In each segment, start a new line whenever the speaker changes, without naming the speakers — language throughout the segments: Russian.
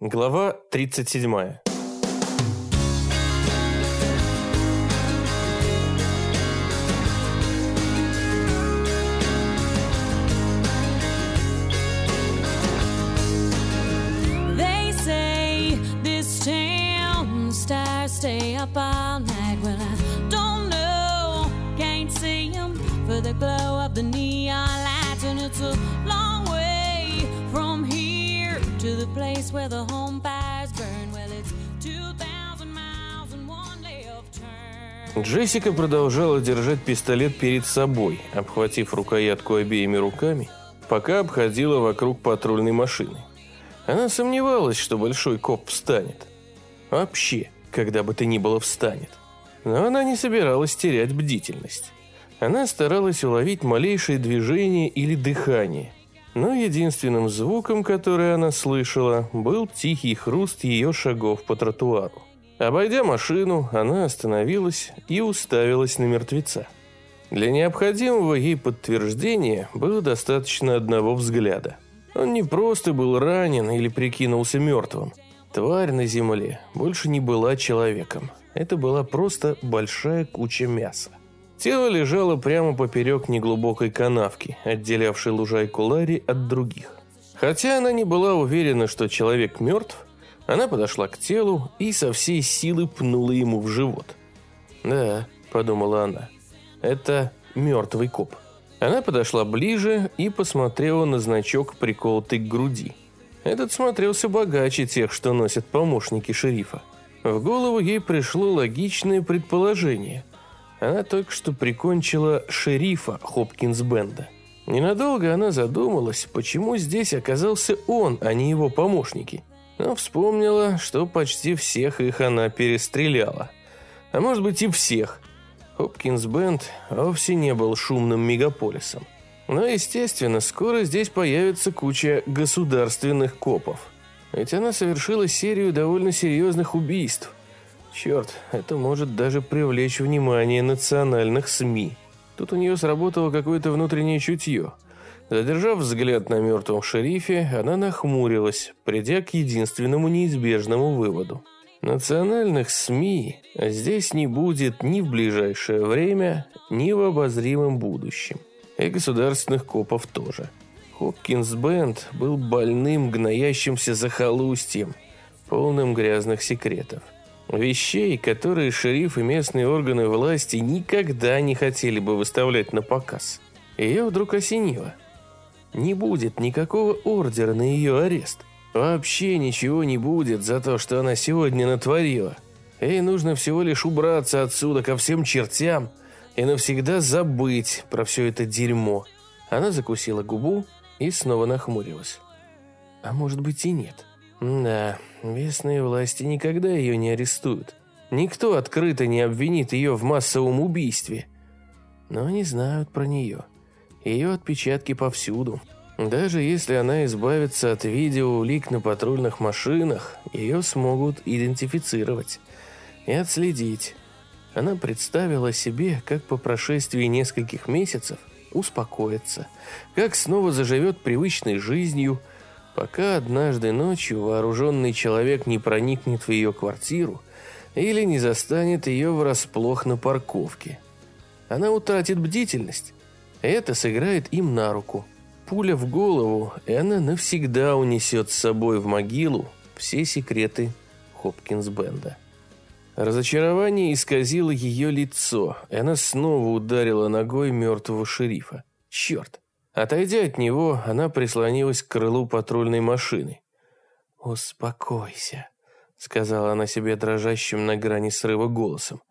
Глава 37.
Place where the home fires burn. Well, it's 2,000 miles and one left turn.
Джессика продолжала держать пистолет перед собой, обхватив рукоятку обеими руками, пока обходила вокруг патрульной машины. Она сомневалась, что большой коп встанет. Вообще, когда бы то ни было встанет. Но она не собиралась терять бдительность. Она старалась уловить малейшее движение или дыхание. Но единственным звуком, который она слышала, был тихий хруст ее шагов по тротуару. Обойдя машину, она остановилась и уставилась на мертвеца. Для необходимого ей подтверждения было достаточно одного взгляда. Он не просто был ранен или прикинулся мертвым. Тварь на земле больше не была человеком. Это была просто большая куча мяса. Тело лежало прямо поперек неглубокой канавки, отделявшей лужайку Ларри от других. Хотя она не была уверена, что человек мертв, она подошла к телу и со всей силы пнула ему в живот. «Да», — подумала она, — «это мертвый коп». Она подошла ближе и посмотрела на значок, приколотый к груди. Этот смотрелся богаче тех, что носят помощники шерифа. В голову ей пришло логичное предположение. Она только что прикончила шерифа Хопкинс-Бенда. Ненадолго она задумалась, почему здесь оказался он, а не его помощники. Но вспомнила, что почти всех их она перестреляла. А может быть и всех. Хопкинс-Бенд вовсе не был шумным мегаполисом. Но, естественно, скоро здесь появится куча государственных копов. Ведь она совершила серию довольно серьезных убийств. Черт, это может даже привлечь внимание национальных СМИ. Тут у нее сработало какое-то внутреннее чутье. Задержав взгляд на мертвом шерифе, она нахмурилась, придя к единственному неизбежному выводу. Национальных СМИ здесь не будет ни в ближайшее время, ни в обозримом будущем. И государственных копов тоже. Хопкинс Бенд был больным, гноящимся захолустьем, полным грязных секретов. Вещей, которые шериф и местные органы власти никогда не хотели бы выставлять на показ. Ее вдруг осенило. Не будет никакого ордера на ее арест. Вообще ничего не будет за то, что она сегодня натворила. Ей нужно всего лишь убраться отсюда ко всем чертям и навсегда забыть про все это дерьмо. Она закусила губу и снова нахмурилась. А может быть и нет. Да, местные власти никогда ее не арестуют. Никто открыто не обвинит ее в массовом убийстве. Но они знают про нее. Ее отпечатки повсюду. Даже если она избавится от видеоулик на патрульных машинах, ее смогут идентифицировать и отследить. Она представила себе, как по прошествии нескольких месяцев успокоится, как снова заживет привычной жизнью, пока однажды ночью вооруженный человек не проникнет в ее квартиру или не застанет ее врасплох на парковке. Она утратит бдительность. Это сыграет им на руку. Пуля в голову, и она навсегда унесет с собой в могилу все секреты Хопкинс-бенда. Разочарование исказило ее лицо, и она снова ударила ногой мертвого шерифа. Черт! Отойдя от него, она прислонилась к крылу патрульной машины. «Успокойся», — сказала она себе дрожащим на грани срыва голосом.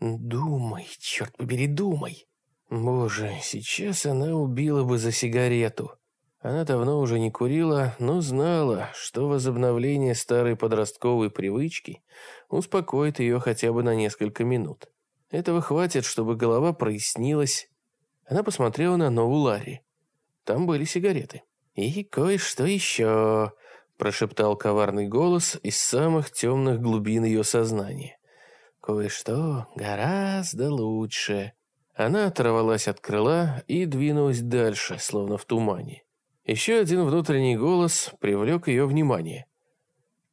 «Думай, черт побери, думай». Боже, сейчас она убила бы за сигарету. Она давно уже не курила, но знала, что возобновление старой подростковой привычки успокоит ее хотя бы на несколько минут. Этого хватит, чтобы голова прояснилась. Она посмотрела на новую Ларри. Там были сигареты. «И кое-что еще», – прошептал коварный голос из самых темных глубин ее сознания. «Кое-что гораздо лучше». Она оторвалась от крыла и двинулась дальше, словно в тумане. Еще один внутренний голос привлек ее внимание.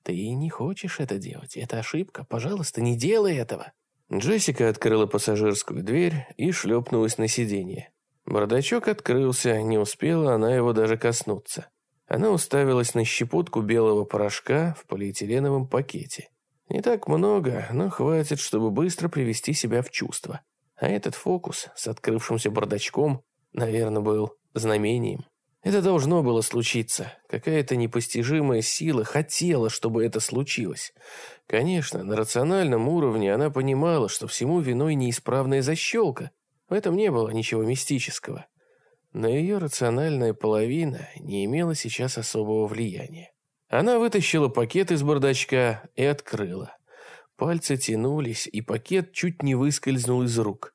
Ты не хочешь это делать. Это ошибка. Пожалуйста, не делай этого. Джессика открыла пассажирскую дверь и шлепнулась на сиденье. Бардачок открылся, не успела она его даже коснуться. Она уставилась на щепотку белого порошка в полиэтиленовом пакете. Не так много, но хватит, чтобы быстро привести себя в чувство. А этот фокус с открывшимся бардачком, наверное, был знамением. Это должно было случиться. Какая-то непостижимая сила хотела, чтобы это случилось. Конечно, на рациональном уровне она понимала, что всему виной неисправная защелка. В этом не было ничего мистического. Но ее рациональная половина не имела сейчас особого влияния. Она вытащила пакет из бардачка и открыла. Пальцы тянулись, и пакет чуть не выскользнул из рук.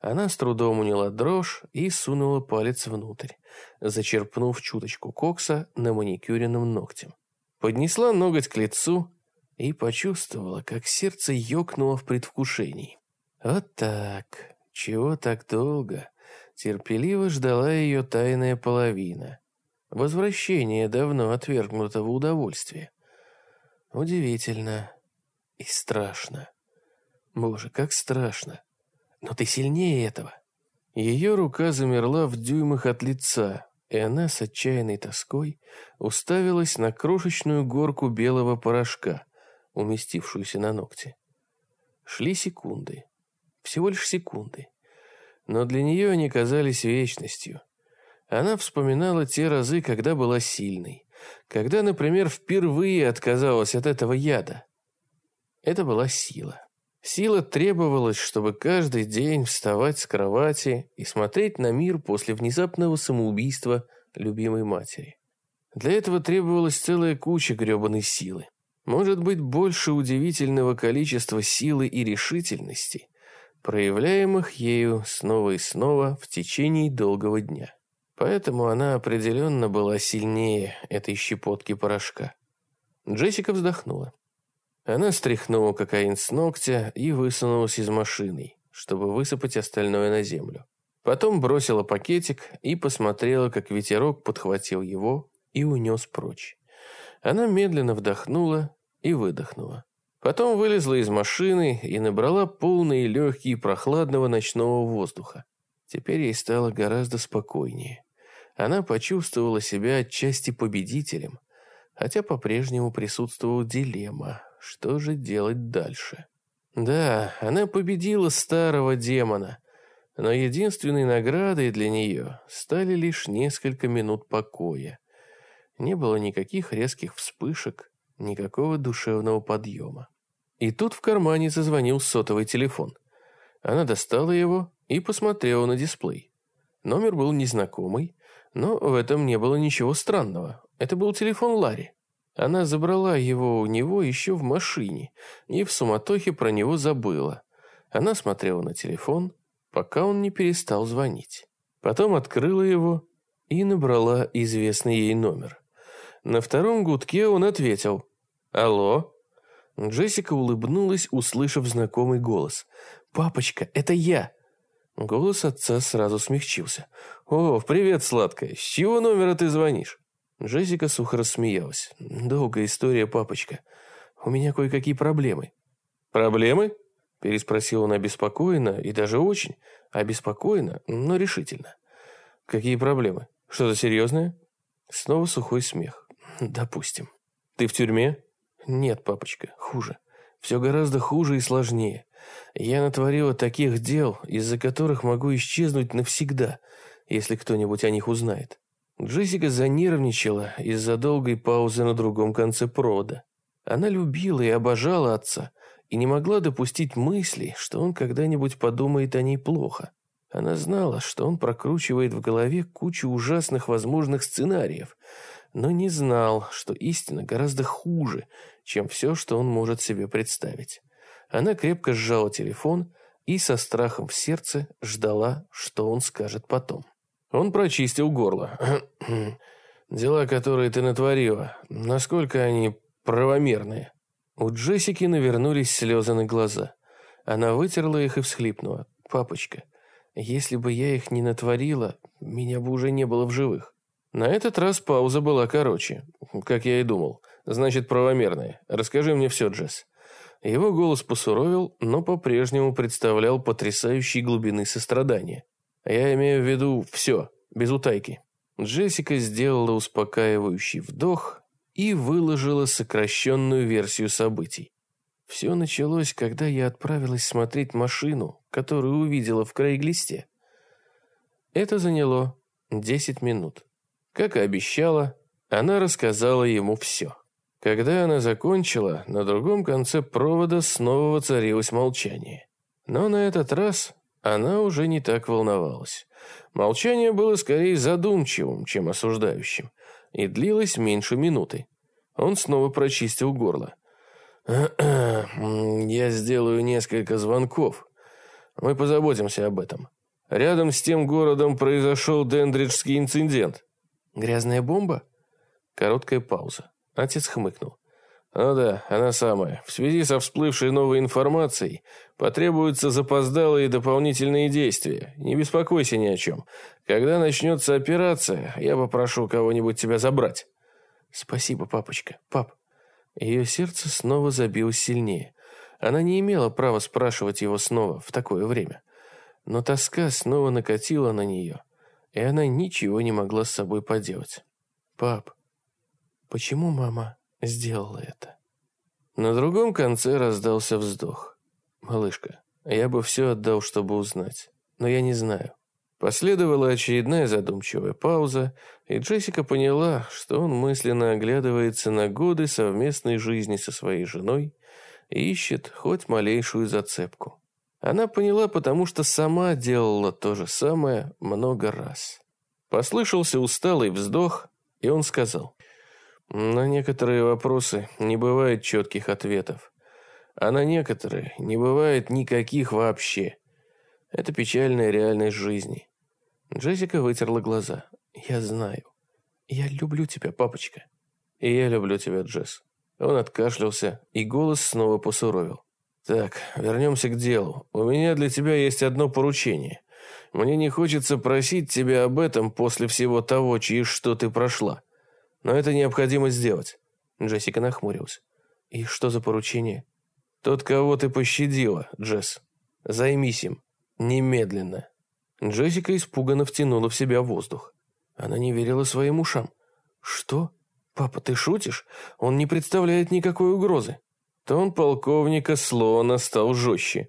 Она с трудом уняла дрожь и сунула палец внутрь, зачерпнув чуточку кокса на маникюренным ногтем. Поднесла ноготь к лицу и почувствовала, как сердце ёкнуло в предвкушении. Вот так. Чего так долго? Терпеливо ждала ее тайная половина. Возвращение давно отвергнутого удовольствия. Удивительно и страшно. Боже, как страшно. Но ты сильнее этого. Ее рука замерла в дюймах от лица, и она с отчаянной тоской уставилась на крошечную горку белого порошка, уместившуюся на ногте. Шли секунды. Всего лишь секунды. Но для нее они казались вечностью. Она вспоминала те разы, когда была сильной. Когда, например, впервые отказалась от этого яда. Это была сила. Сила требовалась, чтобы каждый день вставать с кровати и смотреть на мир после внезапного самоубийства любимой матери. Для этого требовалась целая куча гребаной силы. Может быть, больше удивительного количества силы и решительности, проявляемых ею снова и снова в течение долгого дня. Поэтому она определенно была сильнее этой щепотки порошка. Джессика вздохнула. Она стряхнула кокаин с ногтя и высунулась из машины, чтобы высыпать остальное на землю. Потом бросила пакетик и посмотрела, как ветерок подхватил его и унес прочь. Она медленно вдохнула и выдохнула. Потом вылезла из машины и набрала полные легкие прохладного ночного воздуха. Теперь ей стало гораздо спокойнее. Она почувствовала себя отчасти победителем, хотя по-прежнему присутствовала дилемма, что же делать дальше? Да, она победила старого демона, но единственной наградой для нее стали лишь несколько минут покоя. Не было никаких резких вспышек, никакого душевного подъема. И тут в кармане зазвонил сотовый телефон. Она достала его и посмотрела на дисплей. Номер был незнакомый, но в этом не было ничего странного. Это был телефон Ларри. Она забрала его у него еще в машине и в суматохе про него забыла. Она смотрела на телефон, пока он не перестал звонить. Потом открыла его и набрала известный ей номер. На втором гудке он ответил «Алло?» Джессика улыбнулась, услышав знакомый голос. «Папочка, это я!» Голос отца сразу смягчился. «О, привет, сладкая. С чего номера ты звонишь?» Джессика сухо рассмеялась. «Долгая история, папочка. У меня кое-какие проблемы». «Проблемы?» Переспросил он обеспокоенно и даже очень. Обеспокоенно, но решительно. «Какие проблемы? Что-то серьезное?» Снова сухой смех. «Допустим». «Ты в тюрьме?» «Нет, папочка, хуже. Все гораздо хуже и сложнее. Я натворила таких дел, из-за которых могу исчезнуть навсегда, если кто-нибудь о них узнает. Джессика занервничала из-за долгой паузы на другом конце провода. Она любила и обожала отца, и не могла допустить мысли, что он когда-нибудь подумает о ней плохо. Она знала, что он прокручивает в голове кучу ужасных возможных сценариев, но не знал, что истина гораздо хуже, чем все, что он может себе представить. Она крепко сжала телефон и со страхом в сердце ждала, что он скажет потом. Он прочистил горло. «Дела, которые ты натворила, насколько они правомерные?» У Джессики навернулись слезы на глаза. Она вытерла их и всхлипнула. «Папочка, если бы я их не натворила, меня бы уже не было в живых». На этот раз пауза была короче, как я и думал. Значит, правомерная. Расскажи мне все, Джесс. Его голос посуровил, но по-прежнему представлял потрясающей глубины сострадания. Я имею в виду все, без утайки. Джессика сделала успокаивающий вдох и выложила сокращенную версию событий. Все началось, когда я отправилась смотреть машину, которую увидела в Крейглисте. Это заняло 10 минут. Как и обещала, она рассказала ему все. Когда она закончила, на другом конце провода снова воцарилось молчание. Но на этот раз она уже не так волновалась. Молчание было скорее задумчивым, чем осуждающим, и длилось меньше минуты. Он снова прочистил горло. «Я сделаю несколько звонков. Мы позаботимся об этом. Рядом с тем городом произошел Дендриджский инцидент». «Грязная бомба?» Короткая пауза. Отец хмыкнул. «Ну да, она самая. В связи со всплывшей новой информацией потребуются запоздалые дополнительные действия. Не беспокойся ни о чем. Когда начнется операция, я попрошу кого-нибудь тебя забрать». «Спасибо, папочка. Пап». Ее сердце снова забилось сильнее. Она не имела права спрашивать его снова в такое время. Но тоска снова накатила на нее, и она ничего не могла с собой поделать. «Пап, Почему мама сделала это? На другом конце раздался вздох. «Малышка, я бы все отдал, чтобы узнать, но я не знаю». Последовала очередная задумчивая пауза, и Джессика поняла, что он мысленно оглядывается на годы совместной жизни со своей женой и ищет хоть малейшую зацепку. Она поняла, потому что сама делала то же самое много раз. Послышался усталый вздох, и он сказал, на некоторые вопросы не бывает четких ответов. А на некоторые не бывает никаких вообще. Это печальная реальность жизни. Джессика вытерла глаза. «Я знаю. Я люблю тебя, папочка». «И я люблю тебя, Джесс». Он откашлялся, и голос снова посуровил. «Так, вернемся к делу. У меня для тебя есть одно поручение. Мне не хочется просить тебя об этом после всего того, через что ты прошла. Но это необходимо сделать. Джессика нахмурилась. И что за поручение? Тот, кого ты пощадила, Джесс. Займись им. Немедленно. Джессика испуганно втянула в себя воздух. Она не верила своим ушам. Что? Папа, ты шутишь? Он не представляет никакой угрозы. Тон полковника Слоана стал жестче.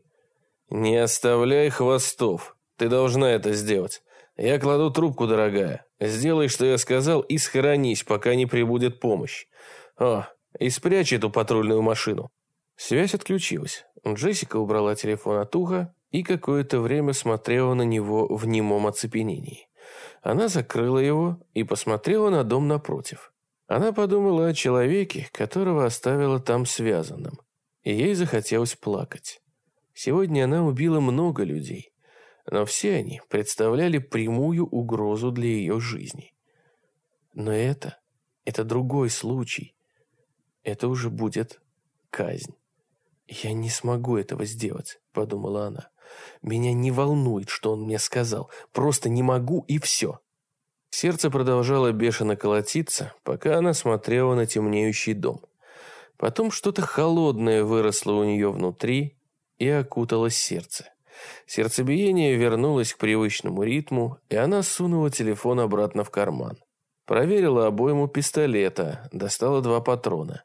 «Не оставляй хвостов. Ты должна это сделать. Я кладу трубку, дорогая. Сделай, что я сказал, и схоронись, пока не прибудет помощь. О, и спрячь эту патрульную машину». Связь отключилась. Джессика убрала телефон от уха и какое-то время смотрела на него в немом оцепенении. Она закрыла его и посмотрела на дом напротив. Она подумала о человеке, которого оставила там связанным. И ей захотелось плакать. Сегодня она убила много людей но все они представляли прямую угрозу для ее жизни. Но это, это другой случай. Это уже будет казнь. «Я не смогу этого сделать», — подумала она. «Меня не волнует, что он мне сказал. Просто не могу, и все». Сердце продолжало бешено колотиться, пока она смотрела на темнеющий дом. Потом что-то холодное выросло у нее внутри и окутало сердце. Сердцебиение вернулось к привычному ритму, и она сунула телефон обратно в карман. Проверила обойму пистолета, достала два патрона.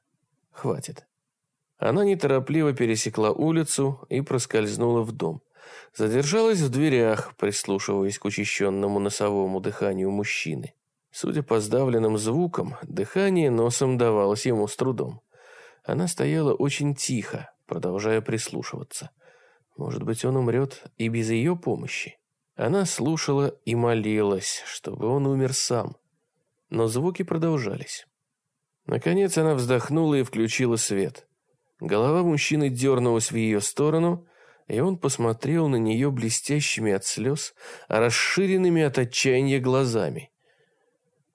Хватит. Она неторопливо пересекла улицу и проскользнула в дом. Задержалась в дверях, прислушиваясь к учащенному носовому дыханию мужчины. Судя по сдавленным звукам, дыхание носом давалось ему с трудом. Она стояла очень тихо, продолжая прислушиваться. Может быть, он умрет и без ее помощи. Она слушала и молилась, чтобы он умер сам. Но звуки продолжались. Наконец она вздохнула и включила свет. Голова мужчины дернулась в ее сторону, и он посмотрел на нее блестящими от слез, расширенными от отчаяния глазами.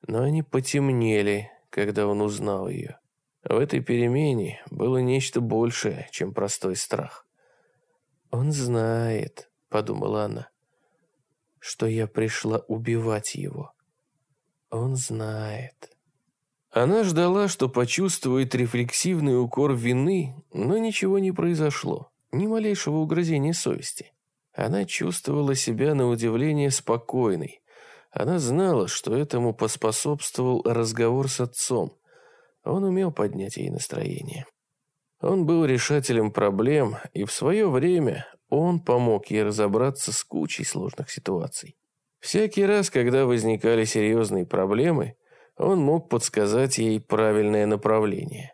Но они потемнели, когда он узнал ее. В этой перемене было нечто большее, чем простой страх. «Он знает», — подумала она, — «что я пришла убивать его. Он знает. Она ждала, что почувствует рефлексивный укор вины, но ничего не произошло, ни малейшего угрызения совести. Она чувствовала себя на удивление спокойной. Она знала, что этому поспособствовал разговор с отцом. Он умел поднять ей настроение. Он был решателем проблем, и в свое время он помог ей разобраться с кучей сложных ситуаций. Всякий раз, когда возникали серьезные проблемы, он мог подсказать ей правильное направление.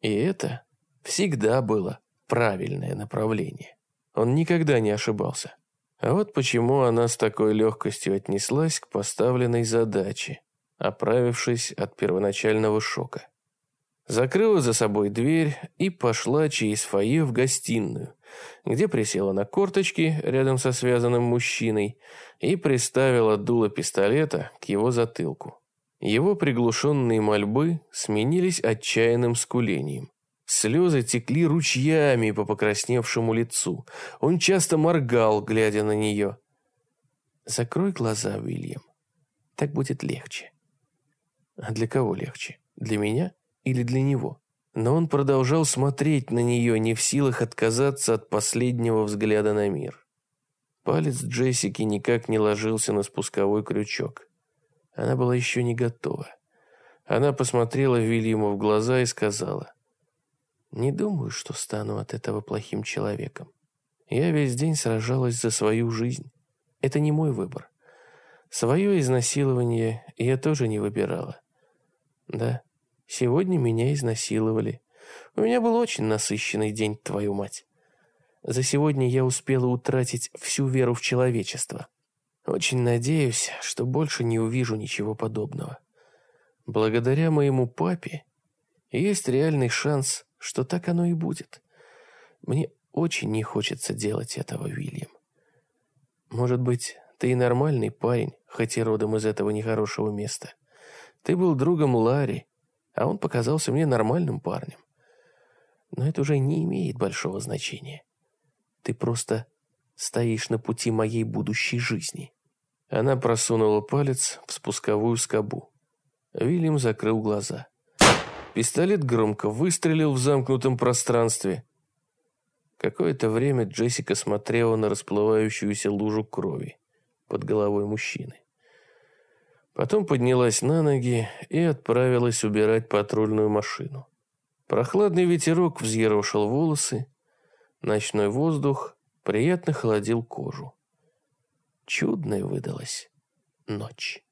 И это всегда было правильное направление. Он никогда не ошибался. А вот почему она с такой легкостью отнеслась к поставленной задаче, оправившись от первоначального шока. Закрыла за собой дверь и пошла через фойе в гостиную, где присела на корточки рядом со связанным мужчиной и приставила дуло пистолета к его затылку. Его приглушенные мольбы сменились отчаянным скулением. Слезы текли ручьями по покрасневшему лицу. Он часто моргал, глядя на нее. «Закрой глаза, Уильям. Так будет легче». «А для кого легче? Для меня или для него?» Но он продолжал смотреть на нее, не в силах отказаться от последнего взгляда на мир. Палец Джессики никак не ложился на спусковой крючок. Она была еще не готова. Она посмотрела Вильяму в глаза и сказала, «Не думаю, что стану от этого плохим человеком. Я весь день сражалась за свою жизнь. Это не мой выбор. Свое изнасилование я тоже не выбирала. Да, сегодня меня изнасиловали. У меня был очень насыщенный день, твою мать. За сегодня я успела утратить всю веру в человечество. Очень надеюсь, что больше не увижу ничего подобного. Благодаря моему папе есть реальный шанс, что так оно и будет. Мне очень не хочется делать этого, Уильям. Может быть, ты и нормальный парень, хоть и родом из этого нехорошего места. Ты был другом Ларри, а он показался мне нормальным парнем. Но это уже не имеет большого значения. Ты просто стоишь на пути моей будущей жизни». Она просунула палец в спусковую скобу. Вильям закрыл глаза. Пистолет громко выстрелил в замкнутом пространстве. Какое-то время Джессика смотрела на расплывающуюся лужу крови под головой мужчины. Потом поднялась на ноги и отправилась убирать патрульную машину. Прохладный ветерок взъерошил волосы, ночной воздух приятно холодил кожу. Чудная выдалась ночь.